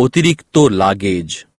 অতিরিক্ত লাগেজ